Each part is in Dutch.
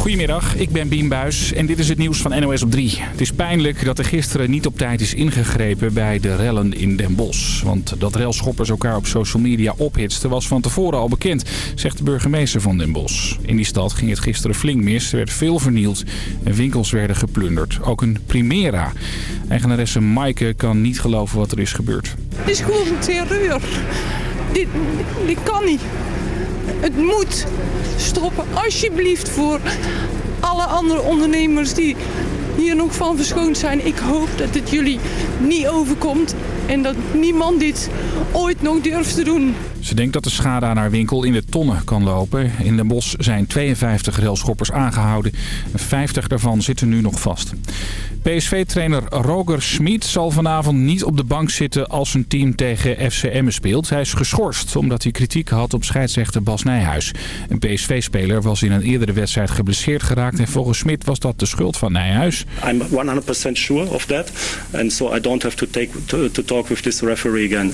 Goedemiddag, ik ben Bien Buis en dit is het nieuws van NOS op 3. Het is pijnlijk dat er gisteren niet op tijd is ingegrepen bij de rellen in Den Bosch. Want dat relschoppers elkaar op social media ophitsten was van tevoren al bekend, zegt de burgemeester van Den Bosch. In die stad ging het gisteren flink mis, er werd veel vernield en winkels werden geplunderd. Ook een Primera. Eigenaresse Maaike kan niet geloven wat er is gebeurd. Het is gewoon terreur. Dit, dit kan niet. Het moet stoppen, alsjeblieft, voor alle andere ondernemers die hier nog van verschoond zijn. Ik hoop dat het jullie niet overkomt en dat niemand dit ooit nog durft te doen. Ze denkt dat de schade aan haar winkel in de tonnen kan lopen. In Den Bosch zijn 52 railschoppers aangehouden. 50 daarvan zitten nu nog vast. PSV-trainer Roger Schmid zal vanavond niet op de bank zitten als zijn team tegen FCM speelt. Hij is geschorst omdat hij kritiek had op scheidsrechter Bas Nijhuis. Een PSV-speler was in een eerdere wedstrijd geblesseerd geraakt en volgens Schmid was dat de schuld van Nijhuis. I'm 100% sure of that and so I don't have to take to, to talk with this referee again.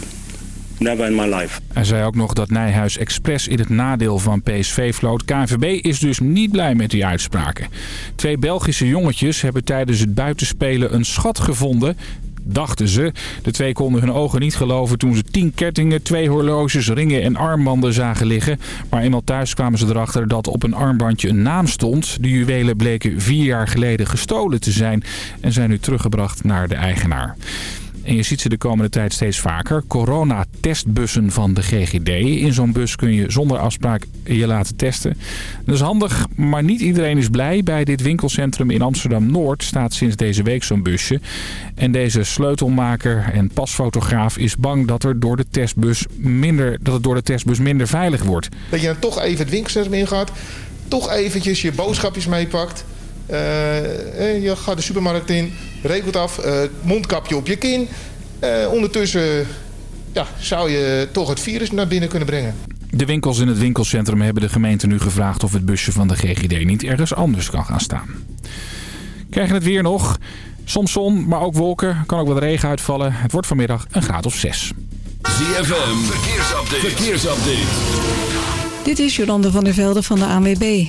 Never in my life. Hij zei ook nog dat Nijhuis expres in het nadeel van PSV floot. KNVB is dus niet blij met die uitspraken. Twee Belgische jongetjes hebben tijdens het buitenspelen een schat gevonden dachten ze. De twee konden hun ogen niet geloven toen ze tien kettingen, twee horloges, ringen en armbanden zagen liggen. Maar eenmaal thuis kwamen ze erachter dat op een armbandje een naam stond. De juwelen bleken vier jaar geleden gestolen te zijn en zijn nu teruggebracht naar de eigenaar. En je ziet ze de komende tijd steeds vaker. Corona-testbussen van de GGD. In zo'n bus kun je zonder afspraak je laten testen. Dat is handig, maar niet iedereen is blij. Bij dit winkelcentrum in Amsterdam-Noord staat sinds deze week zo'n busje. En deze sleutelmaker en pasfotograaf is bang dat, er door de testbus minder, dat het door de testbus minder veilig wordt. Dat je dan toch even het winkelcentrum ingaat. Toch eventjes je boodschapjes meepakt. Uh, je gaat de supermarkt in, rekent af, uh, mondkapje op je kin. Uh, ondertussen ja, zou je toch het virus naar binnen kunnen brengen. De winkels in het winkelcentrum hebben de gemeente nu gevraagd of het busje van de GGD niet ergens anders kan gaan staan. Krijgen het weer nog. Soms zon, maar ook wolken. Kan ook wat regen uitvallen. Het wordt vanmiddag een graad of 6. ZFM, verkeersupdate. verkeersupdate. Dit is Jolande van der Velde van de ANWB.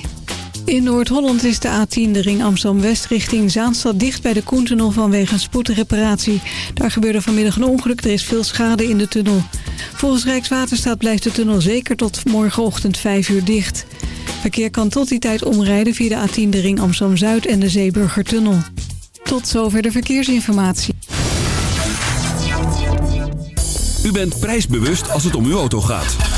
In Noord-Holland is de A10 de ring Amsterdam-West richting Zaanstad dicht bij de Koentunnel vanwege een spoedreparatie. Daar gebeurde vanmiddag een ongeluk, er is veel schade in de tunnel. Volgens Rijkswaterstaat blijft de tunnel zeker tot morgenochtend 5 uur dicht. Verkeer kan tot die tijd omrijden via de A10 de ring Amsterdam-Zuid en de Zeeburgertunnel. Tot zover de verkeersinformatie. U bent prijsbewust als het om uw auto gaat.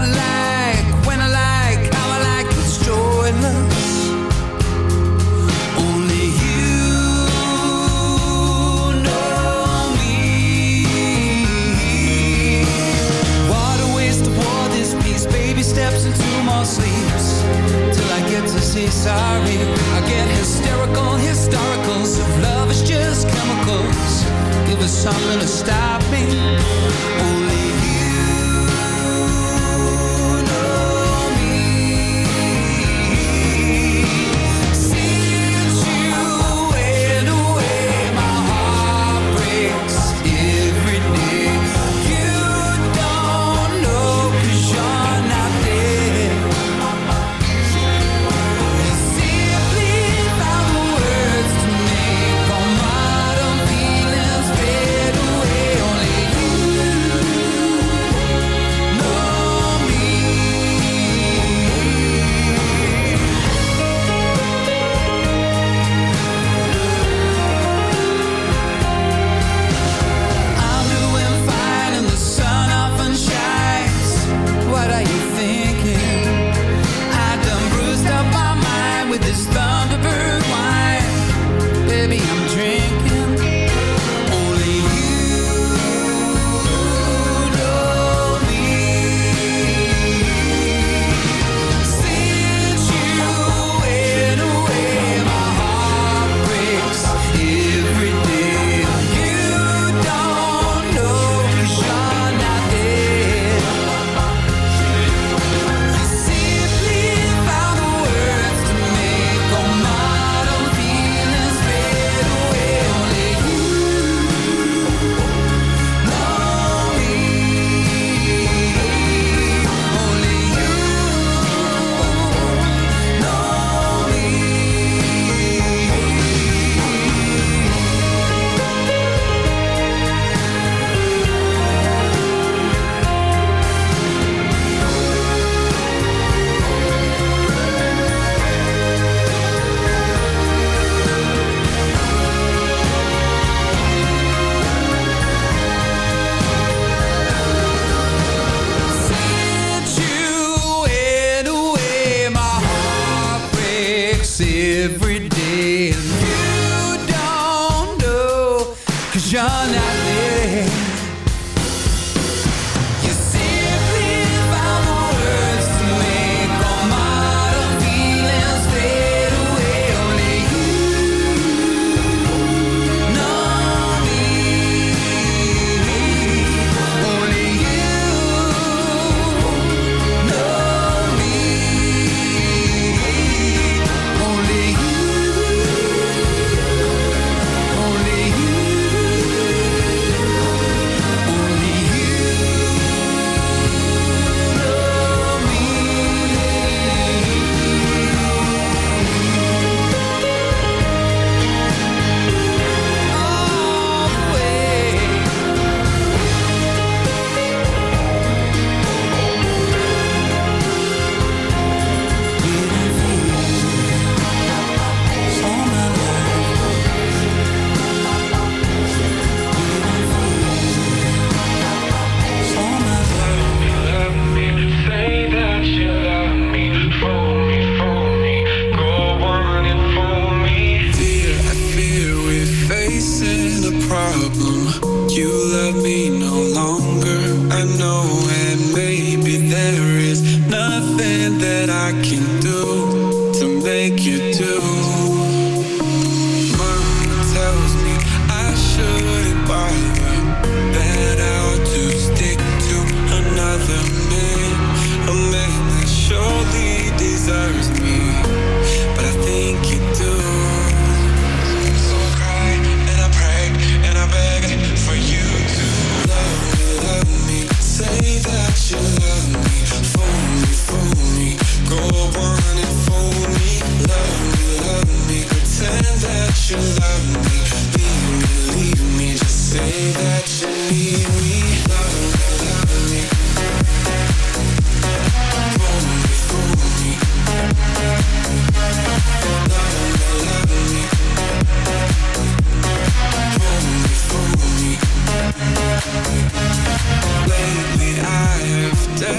I like, when I like, how I like, it's joyless. Only you know me. What a waste this. Baby steps into sleeps till I get to sorry. I get hysterical, love is just chemicals, give us something to stop me.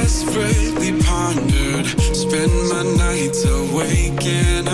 Desperately pondered. Spend my nights awake and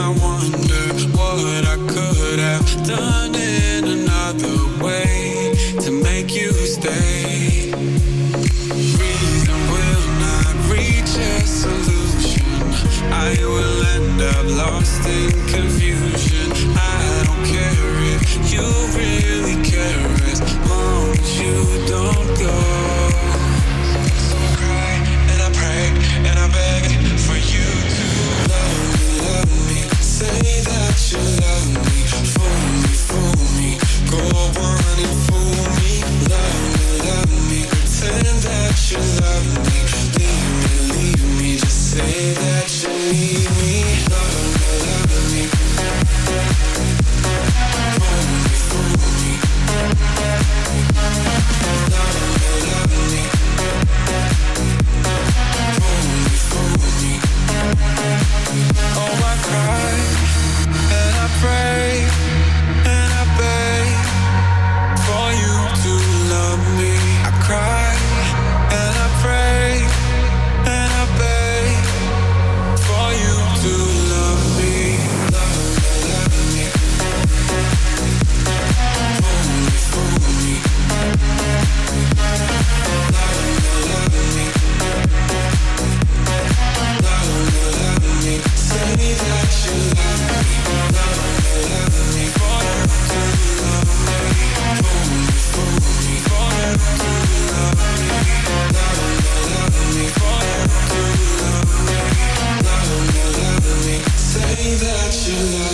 you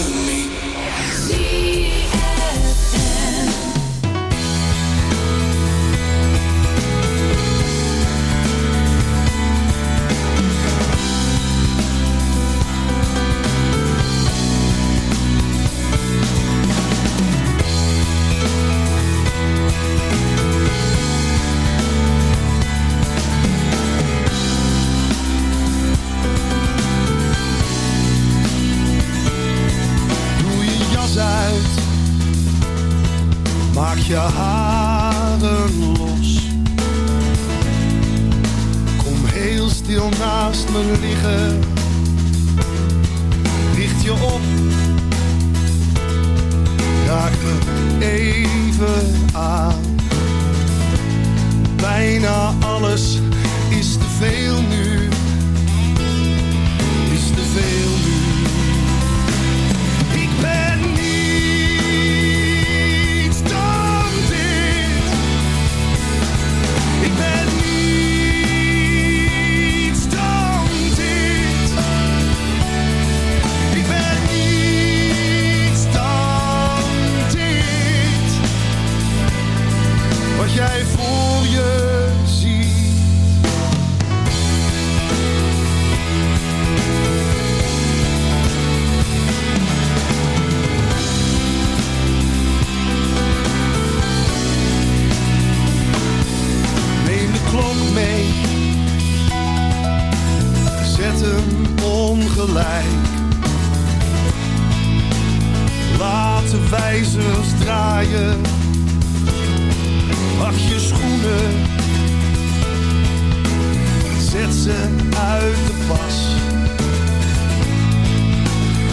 Uit de pas.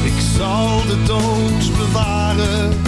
Ik zal de doos bewaren.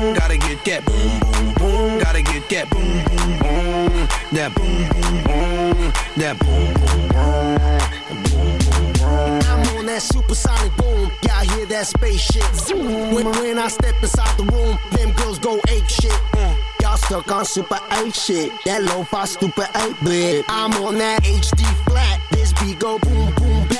boom. Gotta get that boom boom boom. Gotta get that boom boom boom. That boom boom boom. That boom boom boom. Boom boom. I'm on that supersonic boom. Y'all hear that spaceship? Zoom. When, when I step inside the room, them girls go ape shit. Mm. Y'all stuck on super 8 shit. That low fi stupid 8 bit. I'm on that HD flat. This beat go boom boom bap.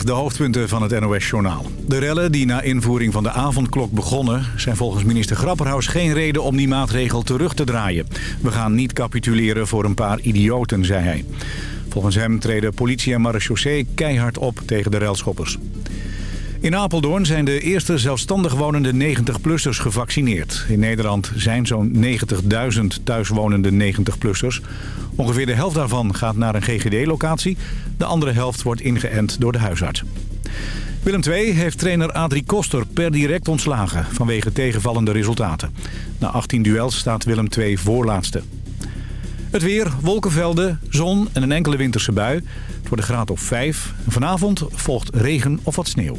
De hoofdpunten van het NOS-journaal. De rellen die na invoering van de avondklok begonnen... zijn volgens minister Grapperhaus geen reden om die maatregel terug te draaien. We gaan niet capituleren voor een paar idioten, zei hij. Volgens hem treden politie en marechaussee keihard op tegen de relschoppers. In Apeldoorn zijn de eerste zelfstandig wonende 90-plussers gevaccineerd. In Nederland zijn zo'n 90.000 thuiswonende 90-plussers. Ongeveer de helft daarvan gaat naar een GGD-locatie. De andere helft wordt ingeënt door de huisarts. Willem II heeft trainer Adrie Koster per direct ontslagen vanwege tegenvallende resultaten. Na 18 duels staat Willem II voorlaatste. Het weer, wolkenvelden, zon en een enkele winterse bui. Het wordt een graad of 5. Vanavond volgt regen of wat sneeuw.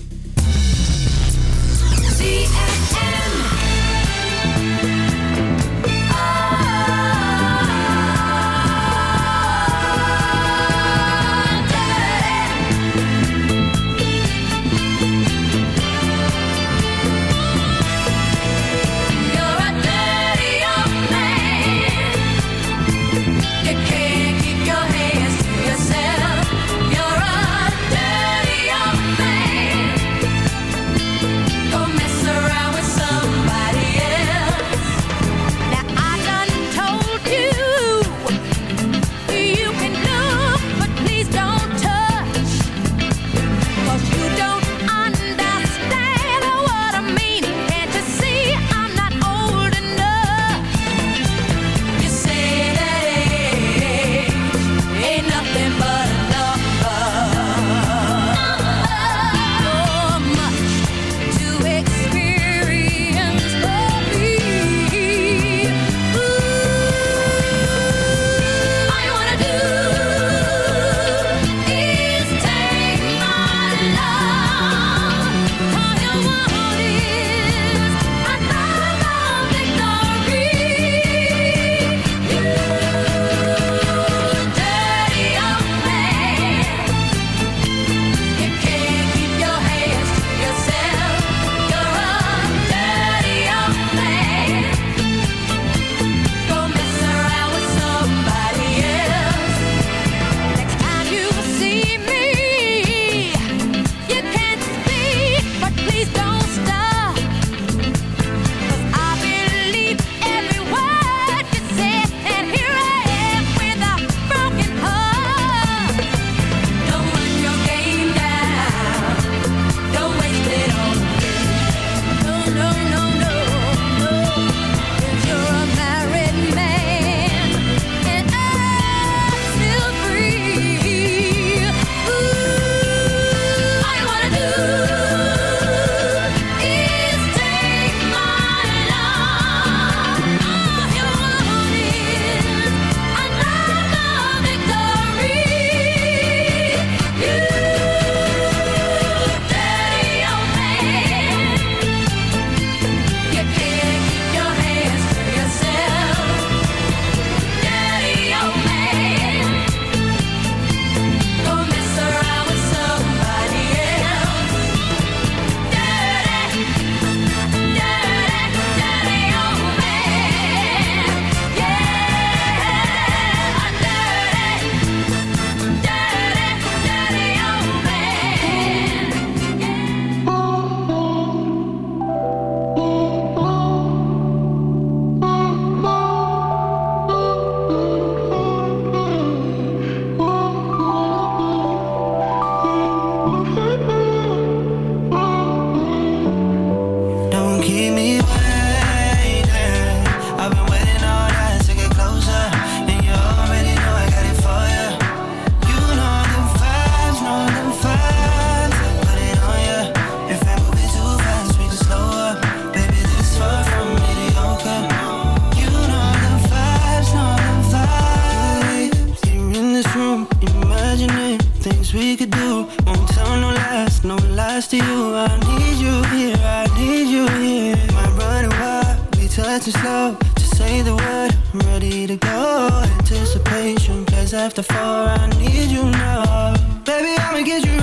after four, I need you now. Baby, I'ma get you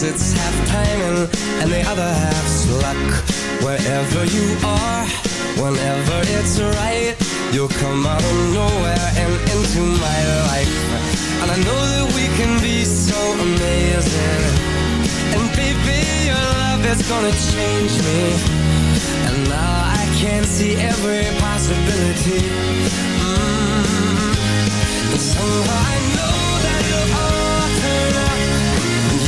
days it's half pain and the other half's luck. Wherever you are, whenever it's right, you'll come out of nowhere and into my life. And I know that we can be so amazing. And baby, your love is gonna change me. And now I can see every possibility. Mm. And somehow I know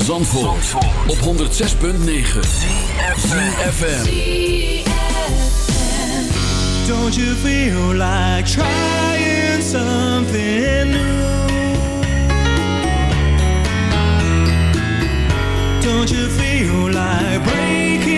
Zandvoort, op 106.9 ZFM. Don't you feel like trying something new? Don't you feel like breaking